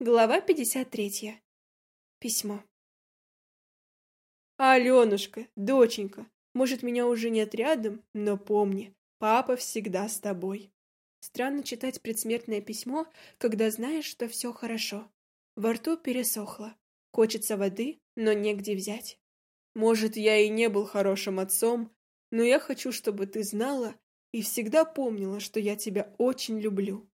Глава 53. Письмо. Аленушка, доченька, может, меня уже нет рядом, но помни, папа всегда с тобой. Странно читать предсмертное письмо, когда знаешь, что все хорошо. Во рту пересохло. Хочется воды, но негде взять. Может, я и не был хорошим отцом, но я хочу, чтобы ты знала и всегда помнила, что я тебя очень люблю.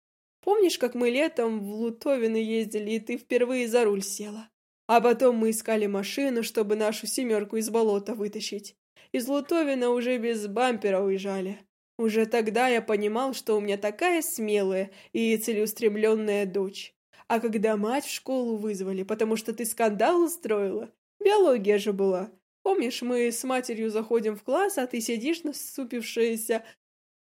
Помнишь, как мы летом в Лутовины ездили, и ты впервые за руль села? А потом мы искали машину, чтобы нашу семерку из болота вытащить. Из Лутовина уже без бампера уезжали. Уже тогда я понимал, что у меня такая смелая и целеустремленная дочь. А когда мать в школу вызвали, потому что ты скандал устроила, биология же была. Помнишь, мы с матерью заходим в класс, а ты сидишь насупившаяся,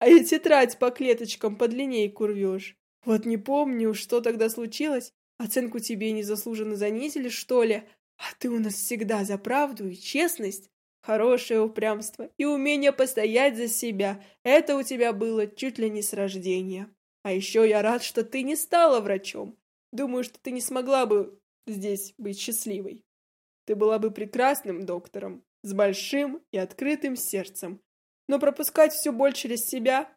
а я тетрадь по клеточкам под линейку рвешь. Вот не помню, что тогда случилось. Оценку тебе незаслуженно занизили, что ли? А ты у нас всегда за правду и честность. Хорошее упрямство и умение постоять за себя. Это у тебя было чуть ли не с рождения. А еще я рад, что ты не стала врачом. Думаю, что ты не смогла бы здесь быть счастливой. Ты была бы прекрасным доктором, с большим и открытым сердцем. Но пропускать все боль через себя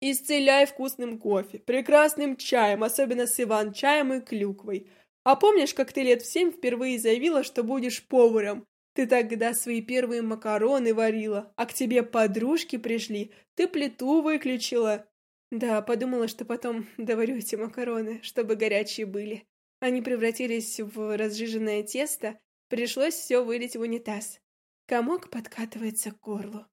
Исцеляй вкусным кофе, прекрасным чаем, особенно с иван-чаем и клюквой. А помнишь, как ты лет в семь впервые заявила, что будешь поваром? Ты тогда свои первые макароны варила, а к тебе подружки пришли, ты плиту выключила. Да, подумала, что потом доварю эти макароны, чтобы горячие были. Они превратились в разжиженное тесто, пришлось все вылить в унитаз. Комок подкатывается к горлу.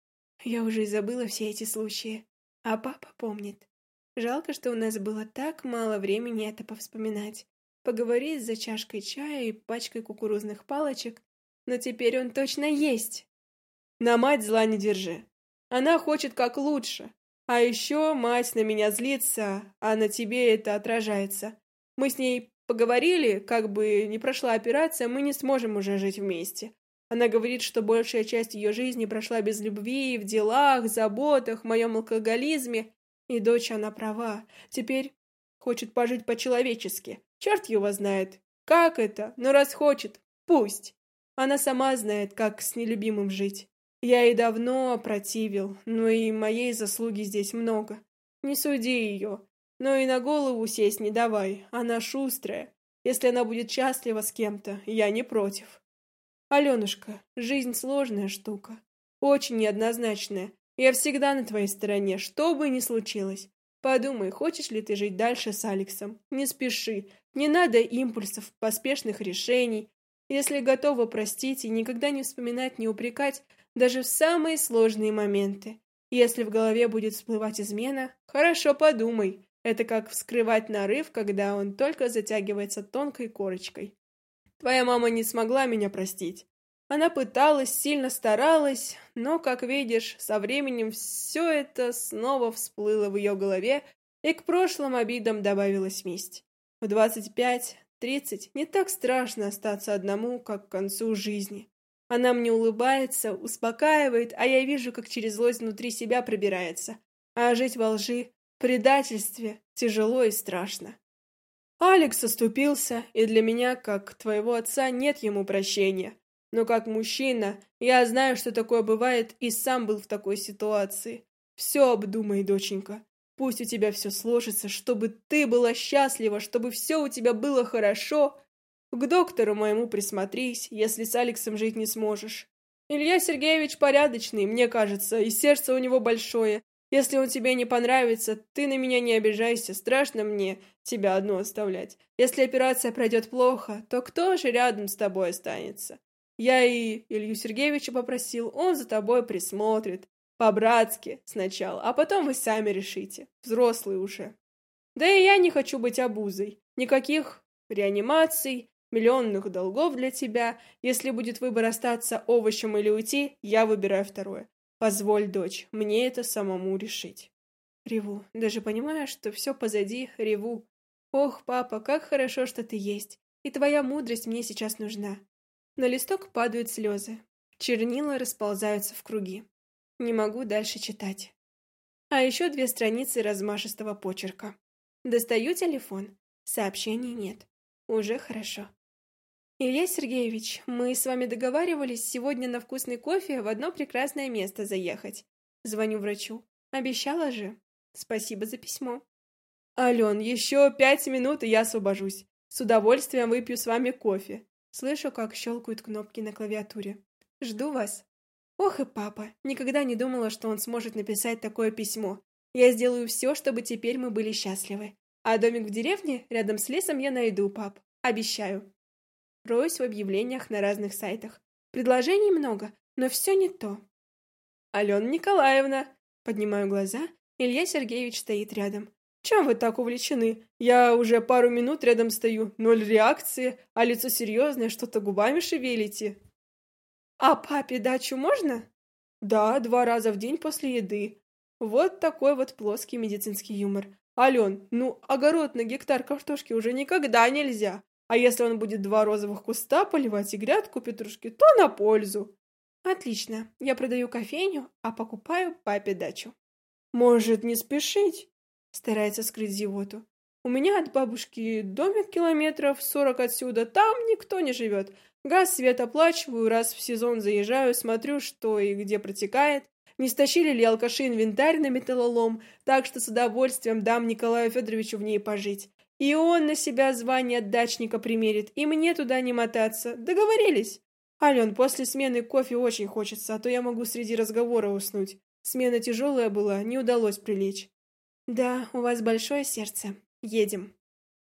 Я уже и забыла все эти случаи. А папа помнит. Жалко, что у нас было так мало времени это повспоминать. Поговорить за чашкой чая и пачкой кукурузных палочек, но теперь он точно есть. На мать зла не держи. Она хочет как лучше. А еще мать на меня злится, а на тебе это отражается. Мы с ней поговорили, как бы не прошла операция, мы не сможем уже жить вместе. Она говорит, что большая часть ее жизни прошла без любви, в делах, заботах, моем алкоголизме. И дочь, она права. Теперь хочет пожить по-человечески. Черт его знает. Как это? Но раз хочет, пусть. Она сама знает, как с нелюбимым жить. Я ей давно противил, но и моей заслуги здесь много. Не суди ее. Но и на голову сесть не давай. Она шустрая. Если она будет счастлива с кем-то, я не против. Аленушка, жизнь сложная штука, очень неоднозначная. Я всегда на твоей стороне, что бы ни случилось. Подумай, хочешь ли ты жить дальше с Алексом? Не спеши, не надо импульсов, поспешных решений. Если готова простить и никогда не вспоминать, не упрекать, даже в самые сложные моменты. Если в голове будет всплывать измена, хорошо подумай. Это как вскрывать нарыв, когда он только затягивается тонкой корочкой. Твоя мама не смогла меня простить. Она пыталась, сильно старалась, но, как видишь, со временем все это снова всплыло в ее голове, и к прошлым обидам добавилась месть. В двадцать пять, тридцать не так страшно остаться одному, как к концу жизни. Она мне улыбается, успокаивает, а я вижу, как через злость внутри себя пробирается. А жить во лжи, предательстве тяжело и страшно. Алекс оступился, и для меня, как твоего отца, нет ему прощения. Но как мужчина, я знаю, что такое бывает, и сам был в такой ситуации. Все обдумай, доченька. Пусть у тебя все сложится, чтобы ты была счастлива, чтобы все у тебя было хорошо. К доктору моему присмотрись, если с Алексом жить не сможешь. Илья Сергеевич порядочный, мне кажется, и сердце у него большое. Если он тебе не понравится, ты на меня не обижайся, страшно мне тебя одну оставлять. Если операция пройдет плохо, то кто же рядом с тобой останется? Я и Илью Сергеевича попросил, он за тобой присмотрит. По-братски сначала, а потом вы сами решите. Взрослые уже. Да и я не хочу быть обузой. Никаких реанимаций, миллионных долгов для тебя. Если будет выбор остаться овощем или уйти, я выбираю второе. Позволь, дочь, мне это самому решить. Реву, даже понимая, что все позади, реву. Ох, папа, как хорошо, что ты есть. И твоя мудрость мне сейчас нужна. На листок падают слезы. Чернила расползаются в круги. Не могу дальше читать. А еще две страницы размашистого почерка. Достаю телефон. Сообщений нет. Уже хорошо. Илья Сергеевич, мы с вами договаривались сегодня на вкусный кофе в одно прекрасное место заехать. Звоню врачу. Обещала же. Спасибо за письмо. Ален, еще пять минут, и я освобожусь. С удовольствием выпью с вами кофе. Слышу, как щелкают кнопки на клавиатуре. Жду вас. Ох и папа, никогда не думала, что он сможет написать такое письмо. Я сделаю все, чтобы теперь мы были счастливы. А домик в деревне рядом с лесом я найду, пап. Обещаю. Роюсь в объявлениях на разных сайтах. Предложений много, но все не то. Алена Николаевна, поднимаю глаза, Илья Сергеевич стоит рядом. Чем вы так увлечены? Я уже пару минут рядом стою, ноль реакции, а лицо серьезное, что-то губами шевелите. А папе дачу можно? Да, два раза в день после еды. Вот такой вот плоский медицинский юмор. Ален, ну, огород на гектар картошки уже никогда нельзя. А если он будет два розовых куста поливать и грядку петрушки, то на пользу. Отлично, я продаю кофейню, а покупаю папе дачу. Может, не спешить? Старается скрыть зевоту. У меня от бабушки домик километров сорок отсюда, там никто не живет. Газ, свет оплачиваю, раз в сезон заезжаю, смотрю, что и где протекает. Не стащили ли алкаши инвентарь на металлолом, так что с удовольствием дам Николаю Федоровичу в ней пожить. И он на себя звание дачника примерит, и мне туда не мотаться. Договорились? Ален, после смены кофе очень хочется, а то я могу среди разговора уснуть. Смена тяжелая была, не удалось прилечь. Да, у вас большое сердце. Едем.